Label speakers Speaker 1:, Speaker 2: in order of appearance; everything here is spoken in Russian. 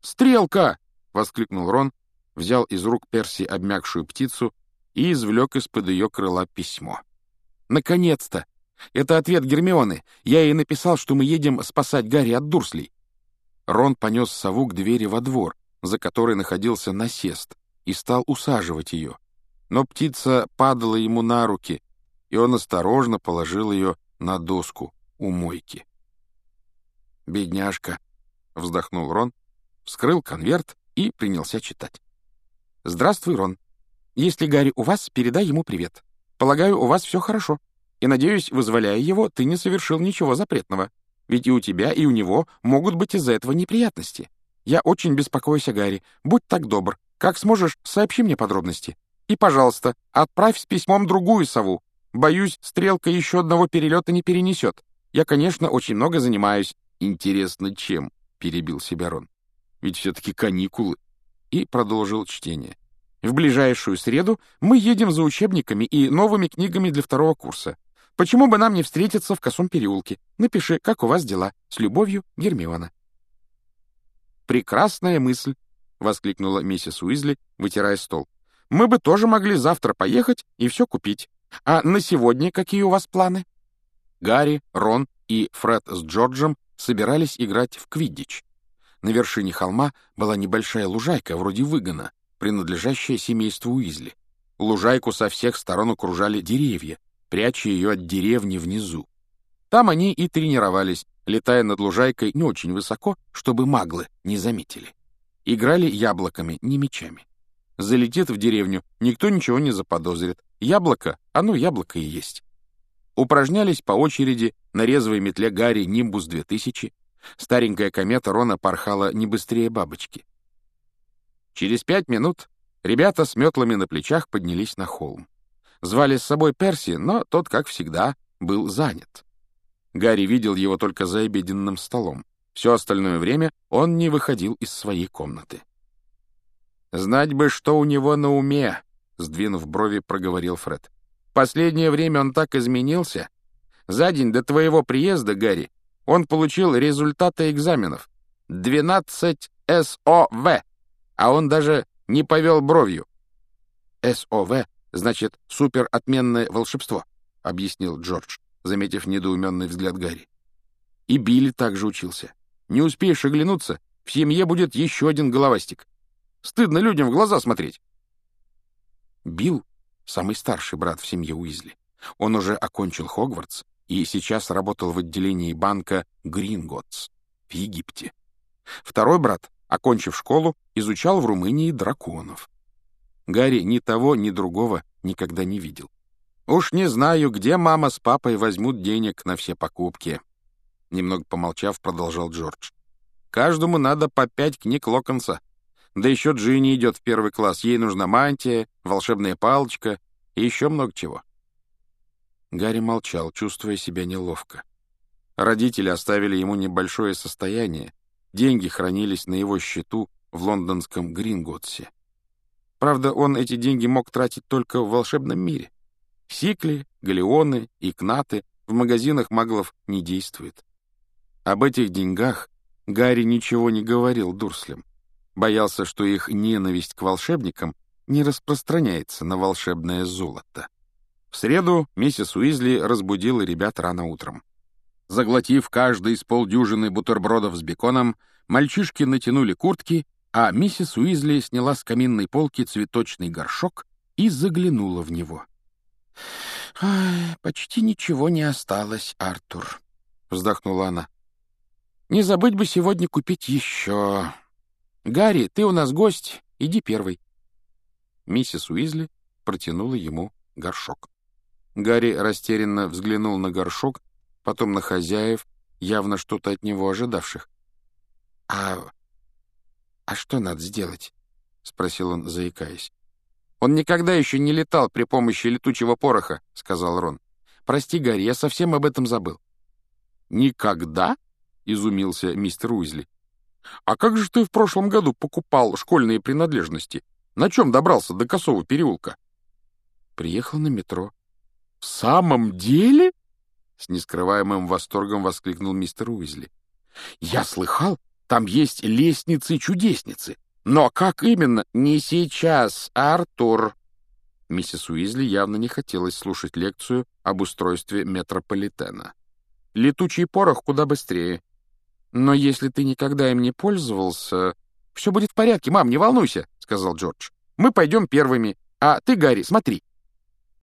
Speaker 1: «Стрелка!» — воскликнул Рон, взял из рук Перси обмякшую птицу и извлек из-под ее крыла письмо. «Наконец-то! Это ответ Гермионы. Я ей написал, что мы едем спасать Гарри от Дурслей». Рон понес сову к двери во двор, за которой находился насест, и стал усаживать ее. Но птица падала ему на руки, и он осторожно положил ее на доску у мойки. «Бедняжка», — вздохнул Рон, вскрыл конверт и принялся читать. «Здравствуй, Рон. Если Гарри у вас, передай ему привет. Полагаю, у вас все хорошо. И, надеюсь, вызволяя его, ты не совершил ничего запретного. Ведь и у тебя, и у него могут быть из-за этого неприятности. Я очень беспокоюсь о Гарри. Будь так добр. Как сможешь, сообщи мне подробности. И, пожалуйста, отправь с письмом другую сову. Боюсь, стрелка еще одного перелета не перенесет. Я, конечно, очень много занимаюсь. Интересно, чем? — перебил себя Рон. Ведь все-таки каникулы. И продолжил чтение. В ближайшую среду мы едем за учебниками и новыми книгами для второго курса. Почему бы нам не встретиться в косом переулке? Напиши, как у вас дела. С любовью, Гермиона. «Прекрасная мысль!» — воскликнула миссис Уизли, вытирая стол. «Мы бы тоже могли завтра поехать и все купить. А на сегодня какие у вас планы?» Гарри, Рон и Фред с Джорджем собирались играть в квиддич. На вершине холма была небольшая лужайка, вроде выгона, принадлежащая семейству Уизли. Лужайку со всех сторон окружали деревья, пряча ее от деревни внизу. Там они и тренировались, летая над лужайкой не очень высоко, чтобы маглы не заметили. Играли яблоками, не мечами. Залетит в деревню, никто ничего не заподозрит. Яблоко, оно яблоко и есть. Упражнялись по очереди на резвой метле Гарри «Нимбус-2000». Старенькая комета Рона порхала не быстрее бабочки. Через пять минут ребята с метлами на плечах поднялись на холм. Звали с собой Перси, но тот, как всегда, был занят. Гарри видел его только за обеденным столом. Все остальное время он не выходил из своей комнаты. «Знать бы, что у него на уме», — сдвинув брови, проговорил Фред. «Последнее время он так изменился. За день до твоего приезда, Гарри, он получил результаты экзаменов. 12 СОВ, а он даже не повел бровью». «СОВ значит суперотменное волшебство», — объяснил Джордж, заметив недоуменный взгляд Гарри. «И Билли также учился. Не успеешь оглянуться, в семье будет еще один головастик. Стыдно людям в глаза смотреть. Билл — самый старший брат в семье Уизли. Он уже окончил Хогвартс и сейчас работал в отделении банка Гринготс в Египте. Второй брат, окончив школу, изучал в Румынии драконов. Гарри ни того, ни другого никогда не видел. «Уж не знаю, где мама с папой возьмут денег на все покупки», Немного помолчав, продолжал Джордж. «Каждому надо по пять книг Локонса. Да еще Джинни идет в первый класс. Ей нужна мантия, волшебная палочка и еще много чего. Гарри молчал, чувствуя себя неловко. Родители оставили ему небольшое состояние. Деньги хранились на его счету в лондонском Гринготсе. Правда, он эти деньги мог тратить только в волшебном мире. Сикли, галеоны и кнаты в магазинах маглов не действуют. Об этих деньгах Гарри ничего не говорил Дурслям. Боялся, что их ненависть к волшебникам не распространяется на волшебное золото. В среду миссис Уизли разбудила ребят рано утром. Заглотив каждый из полдюжины бутербродов с беконом, мальчишки натянули куртки, а миссис Уизли сняла с каминной полки цветочный горшок и заглянула в него. «Почти ничего не осталось, Артур», — вздохнула она. «Не забыть бы сегодня купить еще. «Гарри, ты у нас гость, иди первый». Миссис Уизли протянула ему горшок. Гарри растерянно взглянул на горшок, потом на хозяев, явно что-то от него ожидавших. «А... а что надо сделать?» — спросил он, заикаясь. «Он никогда еще не летал при помощи летучего пороха», — сказал Рон. «Прости, Гарри, я совсем об этом забыл». «Никогда?» — изумился мистер Уизли. А как же ты в прошлом году покупал школьные принадлежности? На чем добрался до Косого переулка? Приехал на метро. В самом деле? С нескрываемым восторгом воскликнул мистер Уизли. Я слыхал, Там есть лестницы-чудесницы. Но как именно? Не сейчас, Артур. Миссис Уизли явно не хотелось слушать лекцию об устройстве метрополитена. Летучий порох куда быстрее. Но если ты никогда им не пользовался... Все будет в порядке, мам, не волнуйся, — сказал Джордж. Мы пойдем первыми. А ты, Гарри, смотри,